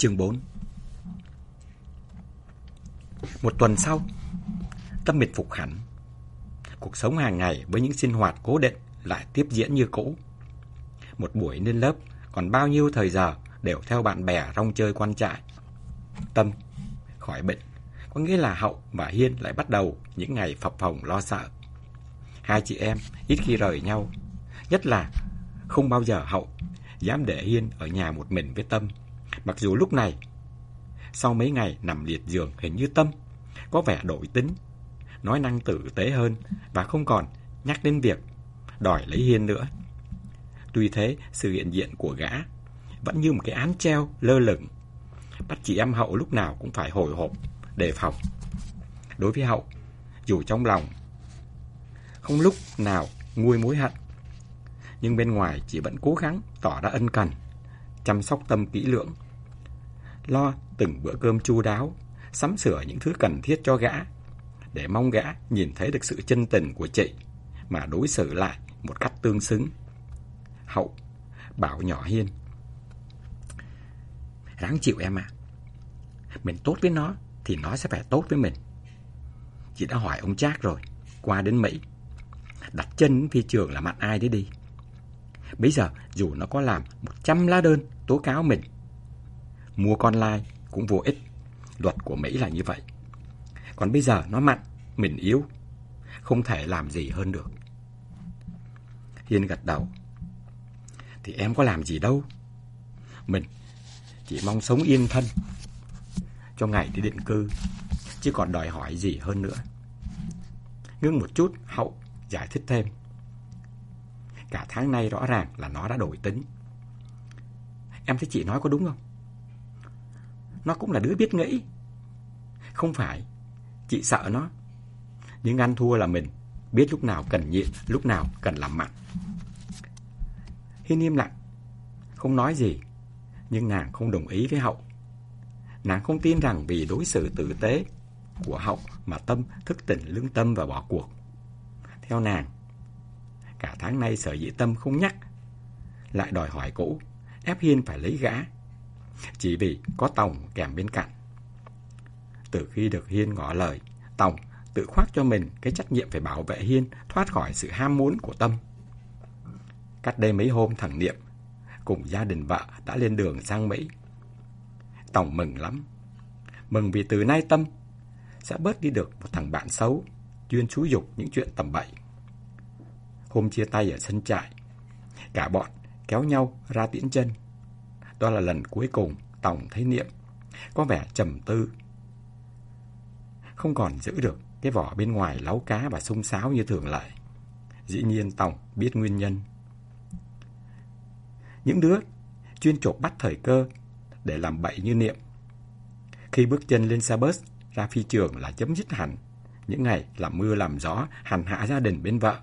Chương 4 Một tuần sau, Tâm mệt phục hẳn. Cuộc sống hàng ngày với những sinh hoạt cố định lại tiếp diễn như cũ. Một buổi lên lớp, còn bao nhiêu thời giờ đều theo bạn bè rong chơi quan trại. Tâm khỏi bệnh, có nghĩa là Hậu và Hiên lại bắt đầu những ngày phập phồng lo sợ. Hai chị em ít khi rời nhau, nhất là không bao giờ Hậu dám để Hiên ở nhà một mình với Tâm. Mặc dù lúc này, sau mấy ngày nằm liệt giường hình như Tâm có vẻ đổi tính, nói năng tử tế hơn và không còn nhắc đến việc đòi lấy Hiên nữa. Tuy thế, sự hiện diện của gã vẫn như một cái án treo lơ lửng. Bắt chị em Hậu lúc nào cũng phải hồi hộp, đề phòng. Đối với Hậu, dù trong lòng không lúc nào nguôi mối hận, nhưng bên ngoài chị vẫn cố gắng tỏ ra ân cần, chăm sóc tâm kỹ lưỡng, lo từng bữa cơm chu đáo, sắm sửa những thứ cần thiết cho gã, để mong gã nhìn thấy được sự chân tình của chị mà đối xử lại một cách tương xứng. Hậu bảo nhỏ Hiên. Ráng chịu em à. Mình tốt với nó thì nó sẽ phải tốt với mình. Chị đã hỏi ông Trác rồi, qua đến Mỹ. Đặt chân phi trường là mặt ai đấy đi. Bây giờ dù nó có làm 100 lá đơn tố cáo mình, mua con lai cũng vô ích. Luật của Mỹ là như vậy. Còn bây giờ nó mặn, mình yếu, không thể làm gì hơn được. Hiên gật đầu. Thì em có làm gì đâu. Mình chỉ mong sống yên thân cho ngày đi định cư, chứ còn đòi hỏi gì hơn nữa. Ngưng một chút, Hậu giải thích thêm. Cả tháng nay rõ ràng là nó đã đổi tính. Em thấy chị nói có đúng không? Nó cũng là đứa biết nghĩ. Không phải, chị sợ nó. Nhưng ăn thua là mình, biết lúc nào cần nhịn, lúc nào cần làm mặn. Hiên im lặng, không nói gì, nhưng nàng không đồng ý với Hậu. Nàng không tin rằng vì đối xử tử tế của Hậu mà Tâm thức tỉnh lương tâm và bỏ cuộc. Theo nàng, cả tháng nay sở dĩ Tâm không nhắc, lại đòi hỏi cũ, ép Hiên phải lấy gã, chỉ vì có Tòng kèm bên cạnh. Từ khi được Hiên ngỏ lời, Tòng tự khoác cho mình cái trách nhiệm phải bảo vệ Hiên thoát khỏi sự ham muốn của Tâm. Cách đây mấy hôm thằng Niệm cùng gia đình vợ đã lên đường sang Mỹ. Tổng mừng lắm. Mừng vì từ nay Tâm sẽ bớt đi được một thằng bạn xấu, chuyên chú dục những chuyện tầm bậy. Hôm chia tay ở sân trại, cả bọn kéo nhau ra tiễn chân. Đó là lần cuối cùng Tổng thấy Niệm có vẻ trầm tư. Không còn giữ được cái vỏ bên ngoài láu cá và sung sáo như thường lệ. Dĩ nhiên Tổng biết nguyên nhân. Những đứa chuyên trộm bắt thời cơ để làm bậy như Niệm. Khi bước chân lên xe bus ra phi trường là chấm dứt hẳn những ngày làm mưa làm gió hành hạ gia đình bên vợ.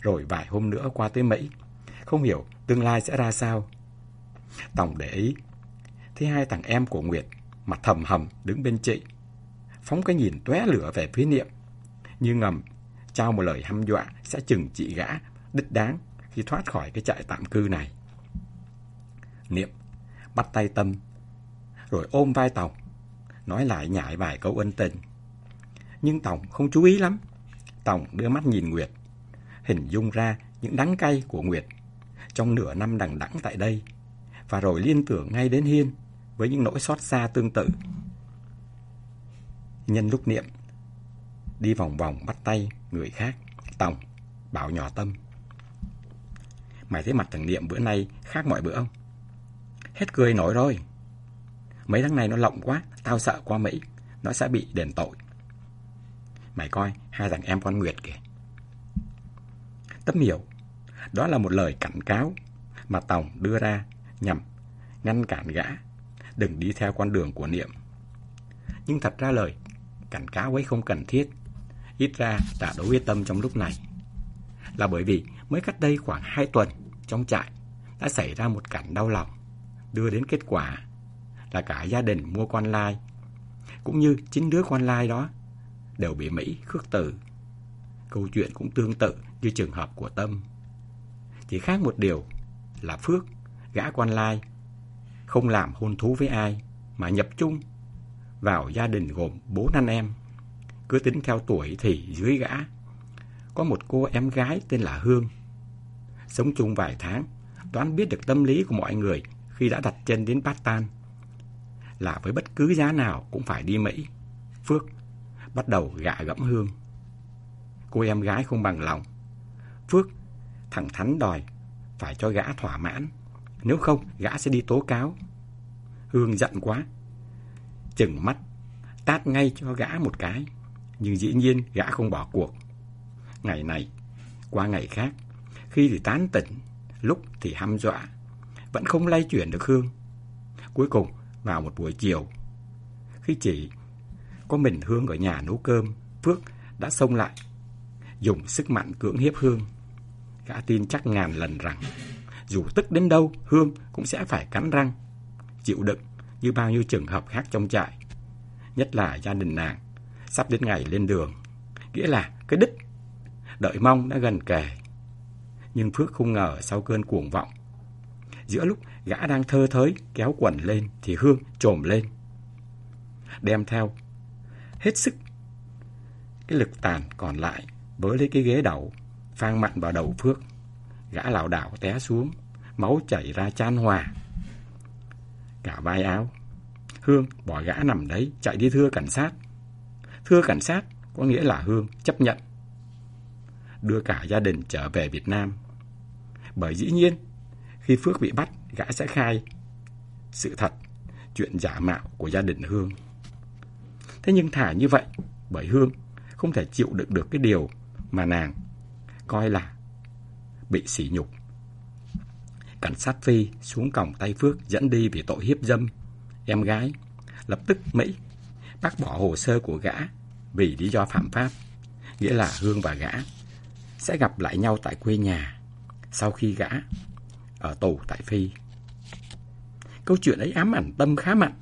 Rồi vài hôm nữa qua tới Mỹ. Không hiểu tương lai sẽ ra sao tòng để ý. Thấy hai thằng em của Nguyệt mặt thầm hầm đứng bên chị. Phóng cái nhìn tóe lửa về phía Niệm. Như ngầm trao một lời hăm dọa sẽ chừng chị gã đích đáng khi thoát khỏi cái trại tạm cư này. Niệm bắt tay Tâm rồi ôm vai Tòng nói lại nhại vài câu ân tình. Nhưng Tòng không chú ý lắm. Tòng đưa mắt nhìn Nguyệt, hình dung ra những đắng cay của Nguyệt trong nửa năm đằng đẵng tại đây, và rồi liên tưởng ngay đến Hiên với những nỗi xót xa tương tự. Nhân lúc niệm, đi vòng vòng bắt tay người khác, Tòng bảo nhỏ Tâm. Mày thấy mặt thằng Niệm bữa nay khác mọi bữa không? Hết cười nổi rồi. Mấy tháng này nó lộng quá, tao sợ qua Mỹ, nó sẽ bị đền tội. Mày coi, hai thằng em con Nguyệt kìa. Tấm hiểu, đó là một lời cảnh cáo mà Tòng đưa ra nhằm ngăn cản gã, đừng đi theo con đường của Niệm. Nhưng thật ra lời cảnh cáo ấy không cần thiết, ít ra đã đối với Tâm trong lúc này. Là bởi vì mới cách đây khoảng 2 tuần trong trại đã xảy ra một cảnh đau lòng, đưa đến kết quả là cả gia đình mua quan lai, cũng như chính đứa quan lai đó đều bị Mỹ khước từ. Câu chuyện cũng tương tự như trường hợp của Tâm. Chỉ khác một điều là Phước, gã quan lai, không làm hôn thú với ai, mà nhập chung vào gia đình gồm bốn anh em. Cứ tính theo tuổi thì dưới gã. Có một cô em gái tên là Hương. Sống chung vài tháng, đoán biết được tâm lý của mọi người khi đã đặt chân đến Bát Tan. Là với bất cứ giá nào cũng phải đi Mỹ. Phước bắt đầu gạ gẫm Hương. Cô em gái không bằng lòng. Phước thẳng thắn đòi phải cho gã thỏa mãn. Nếu không, gã sẽ đi tố cáo. Hương giận quá. Chừng mắt, tát ngay cho gã một cái. Nhưng dĩ nhiên gã không bỏ cuộc. Ngày này, qua ngày khác, khi thì tán tỉnh, lúc thì hăm dọa. Vẫn không lay chuyển được Hương. Cuối cùng, vào một buổi chiều, khi chỉ có mình Hương ở nhà nấu cơm, Phước đã xông lại, dùng sức mạnh cưỡng hiếp Hương. Gã tin chắc ngàn lần rằng, dù tức đến đâu, Hương cũng sẽ phải cắn răng, chịu đựng như bao nhiêu trường hợp khác trong trại. Nhất là gia đình nàng, sắp đến ngày lên đường. Nghĩa là cái đích, đợi mong đã gần kề. Nhưng Phước không ngờ sau cơn cuồng vọng, giữa lúc gã đang thơ thới kéo quần lên thì Hương trồm lên. Đem theo hết sức cái lực tàn còn lại với lấy cái ghế đầu phang mặn vào đầu Phước. Gã lảo đảo té xuống, máu chảy ra chan hòa. Cả vai áo, Hương bỏ gã nằm đấy, chạy đi thưa cảnh sát. Thưa cảnh sát có nghĩa là Hương chấp nhận đưa cả gia đình trở về Việt Nam. Bởi dĩ nhiên, khi Phước bị bắt, gã sẽ khai sự thật, chuyện giả mạo của gia đình Hương. Thế nhưng thả như vậy, bởi Hương không thể chịu đựng được cái điều mà nàng coi là bị sỉ nhục. Cảnh sát Phi xuống còng tay Phước dẫn đi vì tội hiếp dâm em gái. Lập tức Mỹ bác bỏ hồ sơ của gã vì lý do phạm pháp, nghĩa là Hương và gã sẽ gặp lại nhau tại quê nhà sau khi gã ở tù tại Phi. Câu chuyện ấy ám ảnh tâm khá mạnh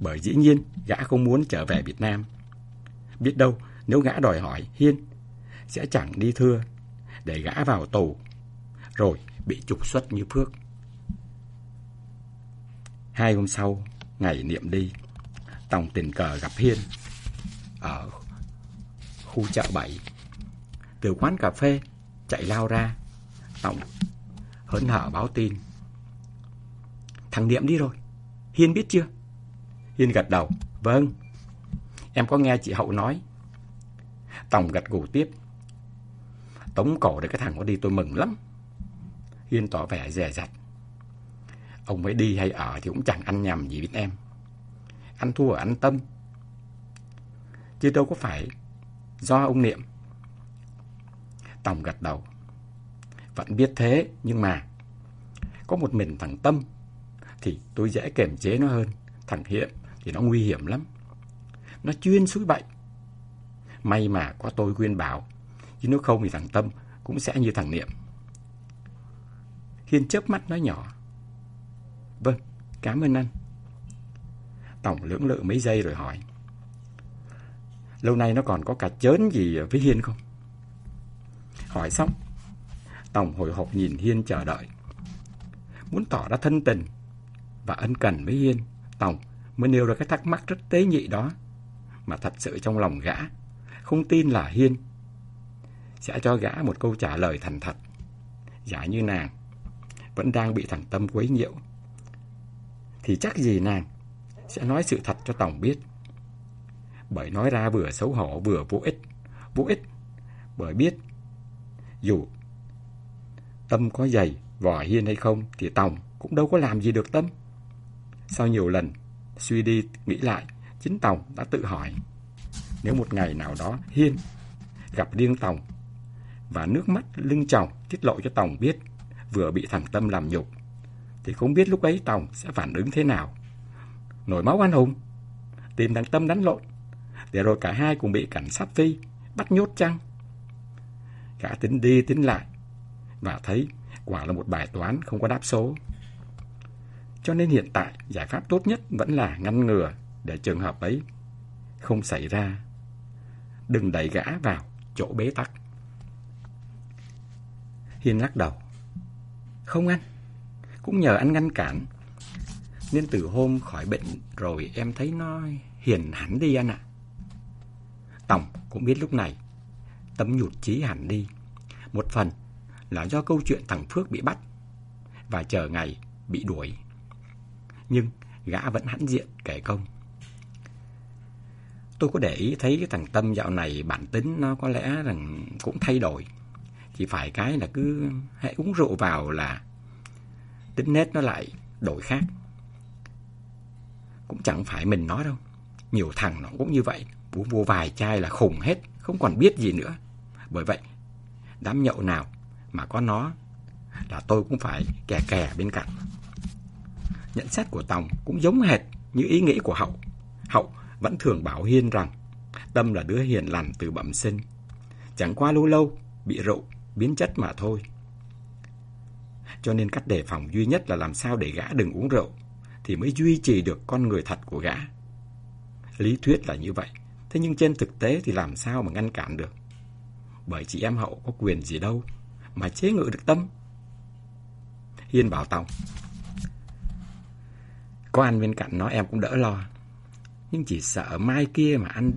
bởi dĩ nhiên gã không muốn trở về Việt Nam. Biết đâu nếu gã đòi hỏi Hiên sẽ chẳng đi thưa để gã vào tù rồi bị trục xuất như Phước. Hai hôm sau, ngày niệm đi, Tòng tình cờ gặp Hiên ở khu chợ bảy. Từ quán cà phê, chạy lao ra, Tòng hớn hở báo tin. Thằng Niệm đi rồi, Hiên biết chưa? Hiên gật đầu, vâng. Em có nghe chị Hậu nói. Tòng gật gù tiếp. Tống cổ để cái thằng có đi tôi mừng lắm. Hiên tỏ vẻ dè dặt. Ông ấy đi hay ở thì cũng chẳng ăn nhầm gì với em. Ăn thua ở ăn tâm. Chứ đâu có phải do ông Niệm. Tòng gật đầu. Vẫn biết thế, nhưng mà có một mình thằng Tâm thì tôi dễ kềm chế nó hơn. Thằng Hiệm thì nó nguy hiểm lắm. Nó chuyên suối bậy. May mà có tôi khuyên bảo, chứ nếu không thì thằng Tâm cũng sẽ như thằng Niệm. Hiên chớp mắt nói nhỏ. Vâng, cảm ơn anh. Tổng lưỡng lự mấy giây rồi hỏi. Lâu nay nó còn có cả chớn gì với Hiên không? Hỏi xong, Tổng hồi hộp nhìn Hiên chờ đợi. Muốn tỏ ra thân tình và ân cần với Hiên, Tổng mới nêu ra cái thắc mắc rất tế nhị đó. Mà thật sự trong lòng gã, không tin là Hiên sẽ cho gã một câu trả lời thành thật. Giả như nàng vẫn đang bị thằng Tâm quấy nhiễu, thì chắc gì nàng sẽ nói sự thật cho Tổng biết. Bởi nói ra vừa xấu hổ vừa vô ích, vô ích bởi biết dù Tâm có dày, vỏ hiên hay không thì Tổng cũng đâu có làm gì được Tâm. Sau nhiều lần suy đi nghĩ lại, chính Tổng đã tự hỏi nếu một ngày nào đó Hiên gặp riêng tòng và nước mắt lưng tròng tiết lộ cho tòng biết vừa bị thằng Tâm làm nhục thì không biết lúc ấy tòng sẽ phản ứng thế nào. Nổi máu anh hùng, tìm thằng Tâm đánh lộn, để rồi cả hai cùng bị cảnh sát phi bắt nhốt chăng? Cả tính đi tính lại và thấy quả là một bài toán không có đáp số. Cho nên hiện tại giải pháp tốt nhất vẫn là ngăn ngừa để trường hợp ấy không xảy ra. Đừng đẩy gã vào chỗ bế tắc. Hiên lắc đầu. Không anh, cũng nhờ anh ngăn cản. Nên từ hôm khỏi bệnh rồi em thấy nó hiền hẳn đi anh ạ. Tổng cũng biết lúc này Tâm nhụt chí hẳn đi Một phần là do câu chuyện thằng Phước bị bắt Và chờ ngày bị đuổi Nhưng gã vẫn hãnh diện kể công Tôi có để ý thấy cái thằng Tâm dạo này bản tính nó có lẽ rằng cũng thay đổi chỉ phải cái là cứ hãy uống rượu vào là tính nết nó lại đổi khác. Cũng chẳng phải mình nói đâu. Nhiều thằng nó cũng như vậy. Uống vô vài chai là khủng hết, Không còn biết gì nữa. Bởi vậy, Đám nhậu nào mà có nó Là tôi cũng phải kè kè bên cạnh. Nhận xét của Tòng cũng giống hệt như ý nghĩ của Hậu. Hậu vẫn thường bảo Hiên rằng Tâm là đứa hiền lành từ bẩm sinh. Chẳng qua lâu lâu Bị rượu biến chất mà thôi. Cho nên cách đề phòng duy nhất là làm sao để gã đừng uống rượu Thì mới duy trì được con người thật của gã. Lý thuyết là như vậy. Thế nhưng trên thực tế thì làm sao mà ngăn cản được? Bởi chị em hậu có quyền gì đâu Mà chế ngự được tâm. Hiên bảo Tòng, Có anh bên cạnh nó em cũng đỡ lo. Nhưng chỉ sợ mai kia mà anh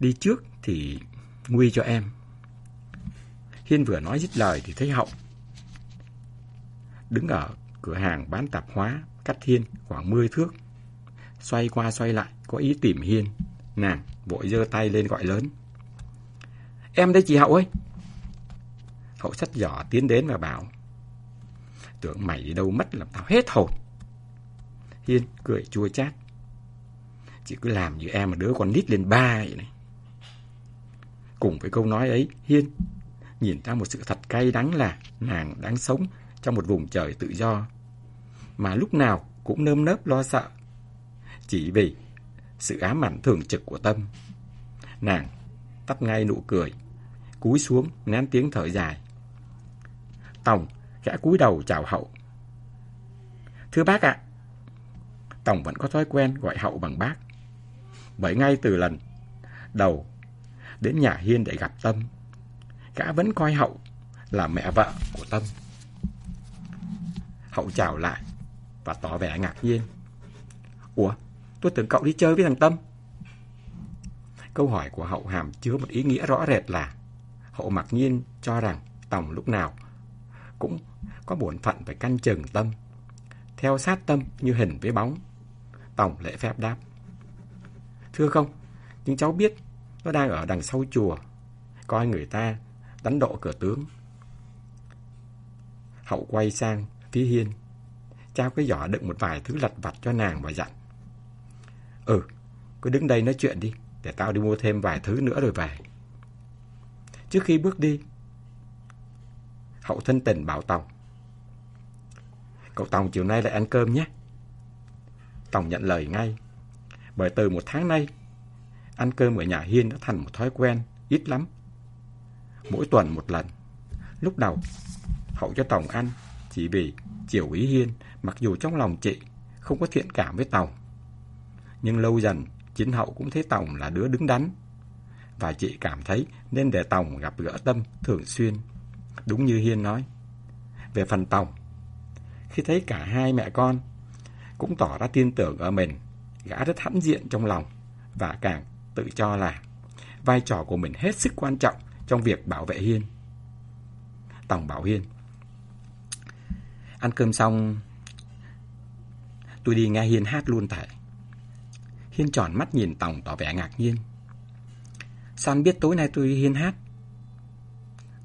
đi trước thì nguy cho em. Hiên vừa nói dứt lời thì thấy hậu Đứng ở cửa hàng bán tạp hóa Cách Hiên khoảng 10 thước Xoay qua xoay lại Có ý tìm Hiên Nàng vội giơ tay lên gọi lớn. Em đây chị Hậu ơi! Hậu sắt giỏ tiến đến và bảo. Tưởng mày đi đâu mất làm tao hết hồn. Hiên cười chua chát. Chị cứ làm như em mà đứa con nít lên ba vậy này. Cùng với câu nói ấy, Hiên nhìn ra một sự thật cay đắng là nàng đang sống trong một vùng trời tự do. Mà lúc nào cũng nơm nớp lo sợ. Chỉ vì sự ám ảnh thường trực của Tâm. Nàng tắt ngay nụ cười, cúi xuống nén tiếng thở dài. Tòng gã cúi đầu chào hậu. Thưa bác ạ. Tòng vẫn có thói quen gọi hậu bằng bác. Bởi ngay từ lần đầu đến nhà Hiên để gặp Tâm, gã vẫn coi hậu là mẹ vợ của Tâm. Hậu chào lại và tỏ vẻ ngạc nhiên. Ủa, Tôi tưởng cậu đi chơi với thằng Tâm. Câu hỏi của Hậu Hàm chứa một ý nghĩa rõ rệt là Hậu mặc nhiên cho rằng Tòng lúc nào cũng có bổn phận phải căn chừng Tâm. Theo sát Tâm như hình với bóng. Tòng lễ phép đáp. Thưa không, nhưng cháu biết nó đang ở đằng sau chùa. Coi người ta đánh độ cửa tướng. Hậu quay sang phía Hiên. Trao cái giỏ đựng một vài thứ lặt vặt cho nàng và dặn. Ừ, cứ đứng đây nói chuyện đi, để tao đi mua thêm vài thứ nữa rồi về. Trước khi bước đi, Hậu thân tình bảo Tòng. Cậu Tòng chiều nay lại ăn cơm nhé. Tòng nhận lời ngay. Bởi từ một tháng nay, ăn cơm ở nhà Hiên đã thành một thói quen, ít lắm. Mỗi tuần một lần. Lúc đầu, Hậu cho Tòng ăn chỉ vì chiều ý Hiên, mặc dù trong lòng chị không có thiện cảm với Tòng. Nhưng lâu dần, chính hậu cũng thấy Tòng là đứa đứng đắn. Và chị cảm thấy nên để Tòng gặp gỡ Tâm thường xuyên. Đúng như Hiên nói. Về phần Tòng, khi thấy cả hai mẹ con cũng tỏ ra tin tưởng ở mình, gã rất hãnh diện trong lòng và càng tự cho là vai trò của mình hết sức quan trọng trong việc bảo vệ Hiên. tổng bảo Hiên. Ăn cơm xong, tôi đi nghe Hiên hát luôn tại. Hiên tròn mắt nhìn tổng tỏ vẻ ngạc nhiên. Sao anh biết tối nay tôi Hiên hát?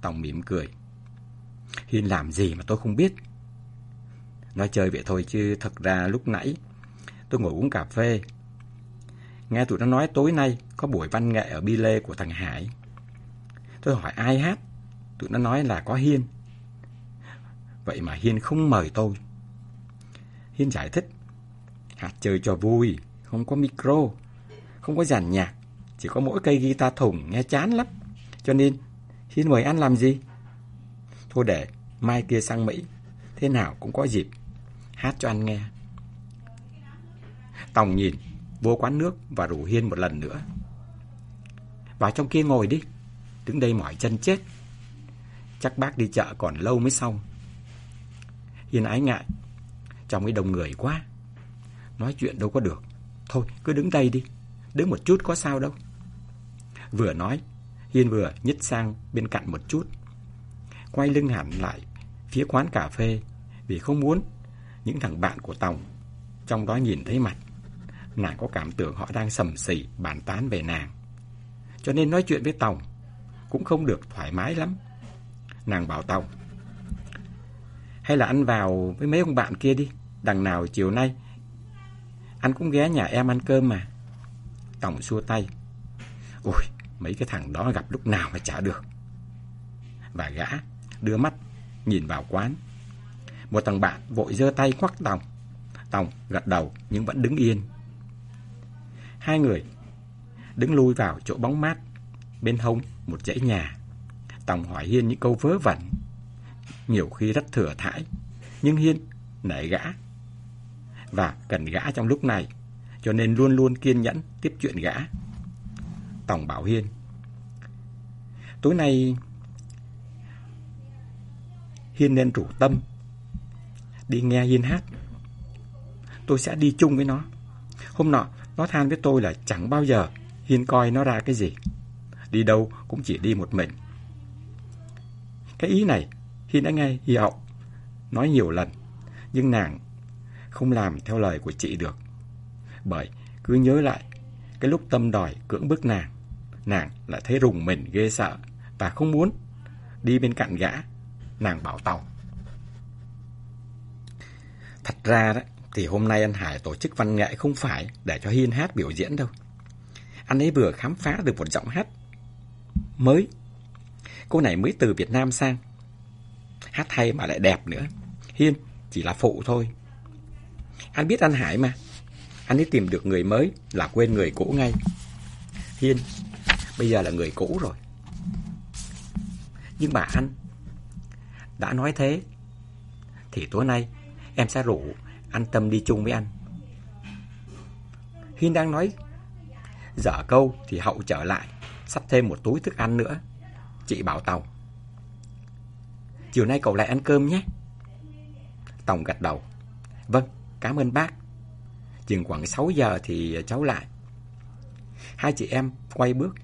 tổng mỉm cười. Hiên làm gì mà tôi không biết. Nói chơi vậy thôi chứ thật ra lúc nãy tôi ngồi uống cà phê. Nghe tụi nó nói tối nay có buổi văn nghệ ở Bi Lê của thằng Hải. Tôi hỏi ai hát? Tụi nó nói là có Hiên. Vậy mà Hiên không mời tôi. Hiên giải thích. Hát chơi cho vui không có micro, không có giàn nhạc, chỉ có mỗi cây guitar thùng nghe chán lắm. Cho nên, hiên mời anh làm gì? Thôi để, mai kia sang Mỹ, thế nào cũng có dịp, hát cho anh nghe. Tòng nhìn, vô quán nước và rủ Hiên một lần nữa. Vào trong kia ngồi đi, đứng đây mỏi chân chết. Chắc bác đi chợ còn lâu mới xong. Hiên ái ngại, trong cái đông người quá. nói chuyện đâu có được. Thôi, cứ đứng đây đi. Đứng một chút có sao đâu. Vừa nói, Hiên vừa nhích sang bên cạnh một chút. Quay lưng hẳn lại phía quán cà phê vì không muốn những thằng bạn của Tòng trong đó nhìn thấy mặt. Nàng có cảm tưởng họ đang sầm xỉ bàn tán về nàng. Cho nên nói chuyện với Tòng cũng không được thoải mái lắm. Nàng bảo Tòng Hay là anh vào với mấy ông bạn kia đi. Đằng nào chiều nay anh cũng ghé nhà em ăn cơm mà. Tòng xua tay. Ôi, mấy cái thằng đó gặp lúc nào mà chả được. Và gã đưa mắt nhìn vào quán. Một thằng bạn vội giơ tay khoác Tòng. Tòng gật đầu nhưng vẫn đứng yên. Hai người đứng lui vào chỗ bóng mát, bên hông một dãy nhà. Tòng hỏi Hiên những câu vớ vẩn, nhiều khi rất thừa thãi, nhưng Hiên nể gã và cần gã trong lúc này, cho nên luôn luôn kiên nhẫn tiếp chuyện gã. Tòng bảo Hiên, tối nay Hiên nên rủ Tâm đi nghe Hiên hát. Tôi sẽ đi chung với nó. Hôm nọ, nó than với tôi là chẳng bao giờ Hiên coi nó ra cái gì. Đi đâu cũng chỉ đi một mình. Cái ý này, Hi đã nghe Hi hậu nói nhiều lần, nhưng nàng không làm theo lời của chị được. Bởi cứ nhớ lại cái lúc tâm đòi cưỡng bức nàng, nàng lại thấy rùng mình ghê sợ và không muốn đi bên cạnh gã. Nàng bảo tàu. Thật ra đó, thì hôm nay anh Hải tổ chức văn nghệ không phải để cho Hiên hát biểu diễn đâu. Anh ấy vừa khám phá được một giọng hát mới. Cô này mới từ Việt Nam sang. Hát hay mà lại đẹp nữa. Hiên chỉ là phụ thôi. Anh biết anh Hải mà. Anh ấy tìm được người mới là quên người cũ ngay. Hiên bây giờ là người cũ rồi. Nhưng mà anh đã nói thế thì tối nay em sẽ rủ anh Tâm đi chung với anh. Hiên đang nói dở câu thì Hậu trở lại, sắp thêm một túi thức ăn nữa. Chị bảo Tòng. Chiều nay cậu lại ăn cơm nhé. Tòng gật đầu. Vâng, cảm ơn bác. Chừng khoảng 6 giờ thì cháu lại. Hai chị em quay bước.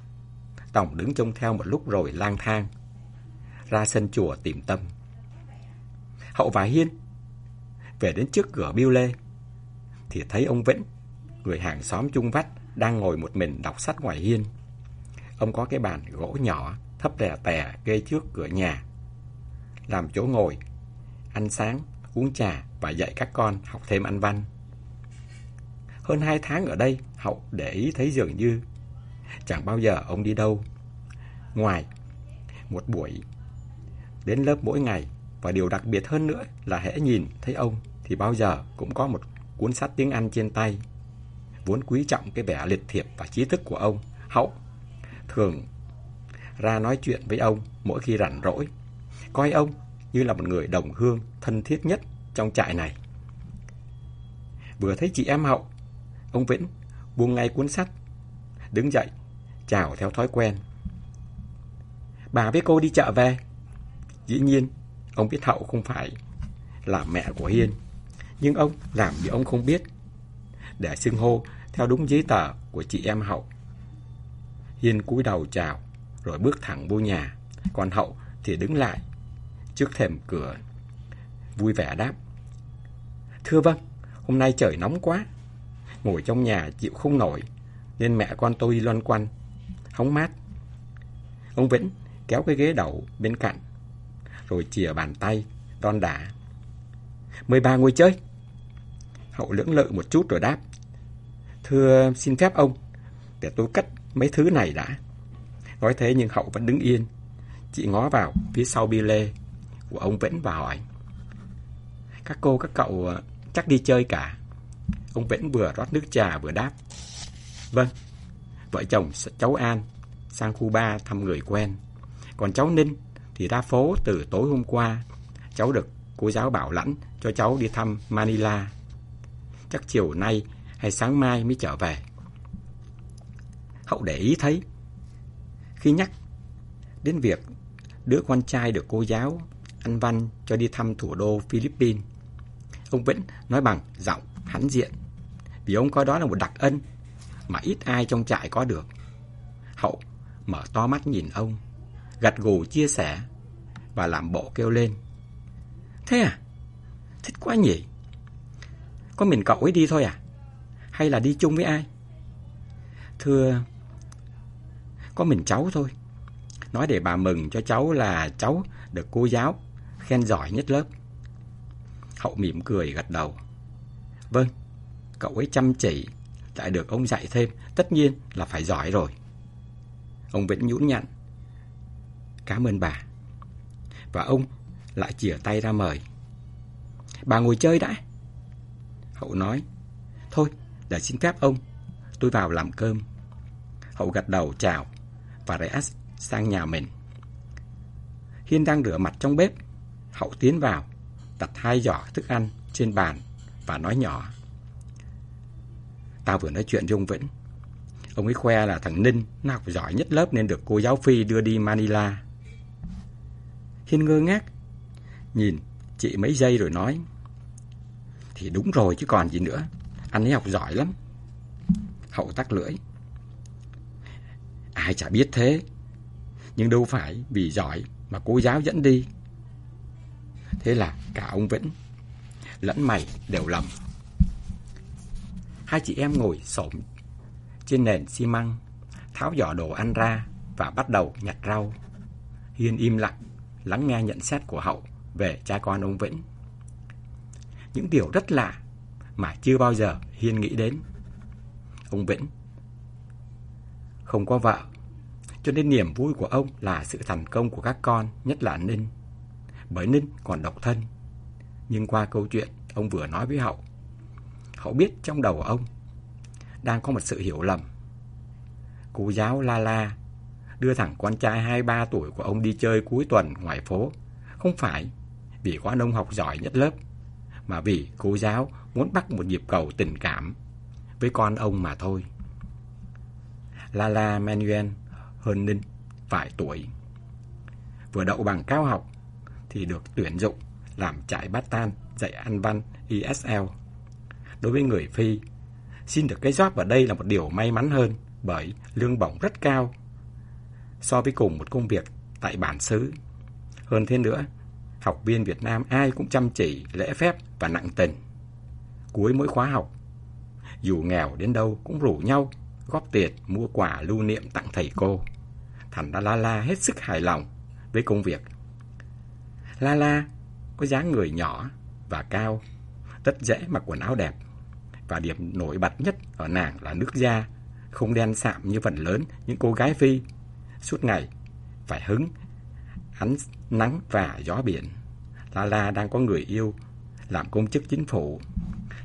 Tòng đứng trông theo một lúc rồi lang thang. Ra sân chùa tìm Tâm. Hậu và Hiên về đến trước cửa biêu lê thì thấy ông Vĩnh, người hàng xóm chung vách đang ngồi một mình đọc sách ngoài hiên. Ông có cái bàn gỗ nhỏ, thấp tè tè gây trước cửa nhà. Làm chỗ ngồi, ăn sáng, uống trà và dạy các con học thêm ăn văn. Hơn hai tháng ở đây, Hậu để ý thấy dường như chẳng bao giờ ông đi đâu. Ngoài một buổi đến lớp mỗi ngày và điều đặc biệt hơn nữa là hễ nhìn thấy ông thì bao giờ cũng có một cuốn sách tiếng Anh trên tay. Vốn quý trọng cái vẻ lịch thiệp và trí thức của ông, Hậu thường ra nói chuyện với ông mỗi khi rảnh rỗi, coi ông như là một người đồng hương thân thiết nhất trong trại này. Vừa thấy chị em Hậu, ông Vĩnh buông ngay cuốn sách, đứng dậy, chào theo thói quen. Bà với cô đi chợ về. Dĩ nhiên, ông biết Hậu không phải là mẹ của Hiên, nhưng ông làm như ông không biết. Để xưng hô theo đúng giấy tờ của chị em Hậu. Hiên cúi đầu chào, rồi bước thẳng vô nhà, còn Hậu thì đứng lại trước thềm cửa, vui vẻ đáp. Thưa vâng, hôm nay trời nóng quá, ngồi trong nhà chịu không nổi, nên mẹ con tôi loan quanh, hóng mát. Ông Vĩnh kéo cái ghế đầu bên cạnh, rồi chìa bàn tay, đon đả. Mời bà ngồi chơi. Hậu lưỡng lự một chút rồi đáp. Thưa xin phép ông, để tôi cắt mấy thứ này đã. Nói thế nhưng Hậu vẫn đứng yên. Chị ngó vào phía sau bi lê của ông Vĩnh và hỏi. Các cô, các cậu ờ, chắc đi chơi cả. Ông Vĩnh vừa rót nước trà vừa đáp. Vâng, vợ chồng cháu An sang khu ba thăm người quen. Còn cháu Ninh thì ra phố từ tối hôm qua. Cháu được cô giáo bảo lãnh cho cháu đi thăm Manila. Chắc chiều nay hay sáng mai mới trở về. Hậu để ý thấy, khi nhắc đến việc đứa con trai được cô giáo anh Văn cho đi thăm thủ đô Philippines, ông Vĩnh nói bằng giọng hãnh diện. Vì ông coi đó là một đặc ân mà ít ai trong trại có được. Hậu mở to mắt nhìn ông, gật gù chia sẻ và làm bộ kêu lên. Thế à? Thích quá nhỉ? Có mình cậu ấy đi thôi à? Hay là đi chung với ai? Thưa, có mình cháu thôi. Nói để bà mừng cho cháu là cháu được cô giáo khen giỏi nhất lớp. Hậu mỉm cười gật đầu. Vâng, cậu ấy chăm chỉ, lại được ông dạy thêm, tất nhiên là phải giỏi rồi. Ông Vĩnh nhũn nhặn. Cảm ơn bà. Và ông lại chìa tay ra mời. Bà ngồi chơi đã. Hậu nói, thôi, để xin phép ông, tôi vào làm cơm. Hậu gật đầu chào và sang nhà mình. Hiên đang rửa mặt trong bếp. Hậu tiến vào, đặt hai giỏ thức ăn trên bàn và nói nhỏ. Tao vừa nói chuyện với ông Vĩnh. Ông ấy khoe là thằng Ninh nó học giỏi nhất lớp nên được cô giáo Phi đưa đi Manila. Hiên ngơ ngác, nhìn chị mấy giây rồi nói. Thì đúng rồi chứ còn gì nữa, anh ấy học giỏi lắm. Hậu tắc lưỡi. Ai chả biết thế, nhưng đâu phải vì giỏi mà cô giáo dẫn đi. Thế là cả ông Vĩnh lẫn mày đều lầm. Hai chị em ngồi xổm trên nền xi măng, tháo giỏ đồ ăn ra và bắt đầu nhặt rau. Hiên im lặng, lắng nghe nhận xét của Hậu về cha con ông Vĩnh. Những điều rất lạ mà chưa bao giờ Hiên nghĩ đến. Ông Vĩnh không có vợ, cho nên niềm vui của ông là sự thành công của các con, nhất là Ninh. Bởi Ninh còn độc thân. Nhưng qua câu chuyện ông vừa nói với Hậu, Hậu biết trong đầu ông đang có một sự hiểu lầm. Cô giáo La La đưa thằng con trai 23 tuổi của ông đi chơi cuối tuần ngoài phố. Không phải vì con ông học giỏi nhất lớp, mà vì cô giáo muốn bắt một nhịp cầu tình cảm với con ông mà thôi. La La Manuel hơn Ninh vài tuổi. Vừa đậu bằng cao học thì được tuyển dụng làm trại bát tan dạy ăn văn ESL. Đối với người Phi, xin được cái job ở đây là một điều may mắn hơn bởi lương bổng rất cao so với cùng một công việc tại bản xứ. Hơn thế nữa, học viên Việt Nam ai cũng chăm chỉ, lễ phép và nặng tình. Cuối mỗi khóa học, dù nghèo đến đâu cũng rủ nhau góp tiền mua quà lưu niệm tặng thầy cô. Thành đã La La hết sức hài lòng với công việc. La La có dáng người nhỏ và cao, rất dễ mặc quần áo đẹp. Và điểm nổi bật nhất ở nàng là nước da, không đen sạm như phần lớn những cô gái Phi. Suốt ngày phải hứng ánh nắng và gió biển. La La đang có người yêu, làm công chức chính phủ.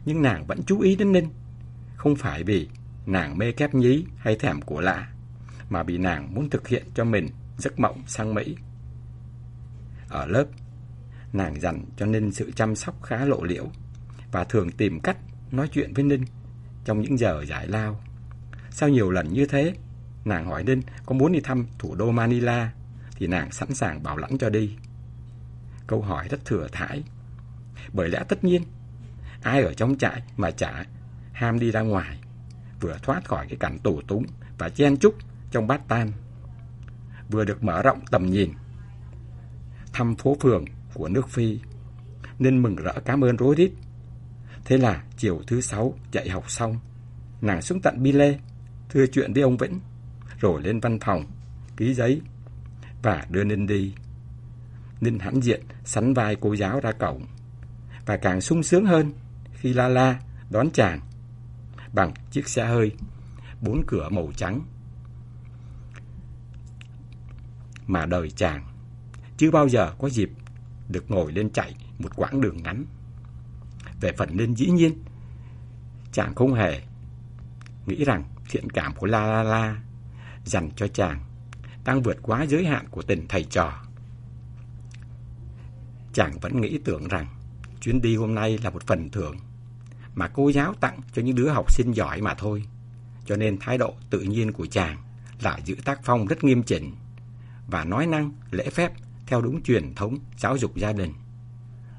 Nhưng nàng vẫn chú ý đến Ninh. Không phải vì nàng mê kép nhí hay thèm của lạ, mà vì nàng muốn thực hiện cho mình giấc mộng sang Mỹ. Ở lớp, nàng dặn cho Ninh sự chăm sóc khá lộ liễu và thường tìm cách nói chuyện với Ninh trong những giờ giải lao. Sau nhiều lần như thế, nàng hỏi Ninh có muốn đi thăm thủ đô Manila thì nàng sẵn sàng bảo lãnh cho đi. Câu hỏi rất thừa thãi. Bởi lẽ tất nhiên, ai ở trong trại mà chả ham đi ra ngoài, vừa thoát khỏi cái cảnh tù túng và chen chúc trong bát tan, vừa được mở rộng tầm nhìn. Thăm phố phường của nước Phi, nên mừng rỡ cảm ơn rối rít. Thế là chiều thứ sáu dạy học xong, nàng xuống tận Bi Lê, thưa chuyện với ông Vĩnh, rồi lên văn phòng, ký giấy và đưa Ninh đi. Ninh hãnh diện sắn vai cô giáo ra cổng và càng sung sướng hơn khi La La đón chàng bằng chiếc xe hơi bốn cửa màu trắng mà đời chàng chưa bao giờ có dịp được ngồi lên chạy một quãng đường ngắn. Về phần nên dĩ nhiên, chàng không hề nghĩ rằng thiện cảm của La La La dành cho chàng đang vượt quá giới hạn của tình thầy trò. Chàng vẫn nghĩ tưởng rằng chuyến đi hôm nay là một phần thưởng mà cô giáo tặng cho những đứa học sinh giỏi mà thôi. Cho nên thái độ tự nhiên của chàng là giữ tác phong rất nghiêm chỉnh và nói năng, lễ phép theo đúng truyền thống giáo dục gia đình.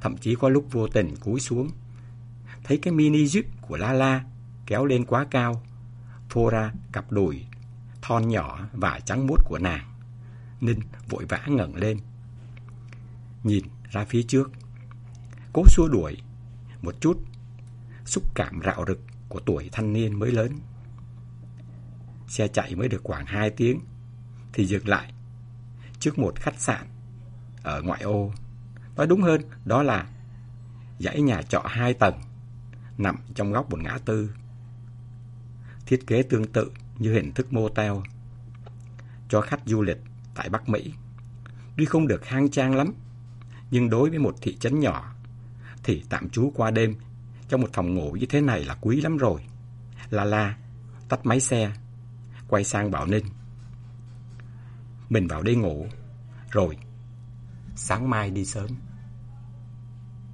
Thậm chí có lúc vô tình cúi xuống, thấy cái mini jeep của La La kéo lên quá cao, phô ra cặp đùi thon nhỏ và trắng muốt của nàng. Ninh vội vã ngẩng lên. Nhìn ra phía trước, cố xua đuổi một chút xúc cảm rạo rực của tuổi thanh niên mới lớn. Xe chạy mới được khoảng 2 tiếng thì dừng lại trước một khách sạn ở ngoại ô. Nói đúng hơn, đó là dãy nhà trọ hai tầng nằm trong góc một ngã tư. Thiết kế tương tự như hình thức motel cho khách du lịch tại Bắc Mỹ. Tuy không được hang trang lắm, nhưng đối với một thị trấn nhỏ thì tạm trú qua đêm trong một phòng ngủ như thế này là quý lắm rồi. La la, tắt máy xe, quay sang bảo Ninh. Mình vào đây ngủ, rồi sáng mai đi sớm.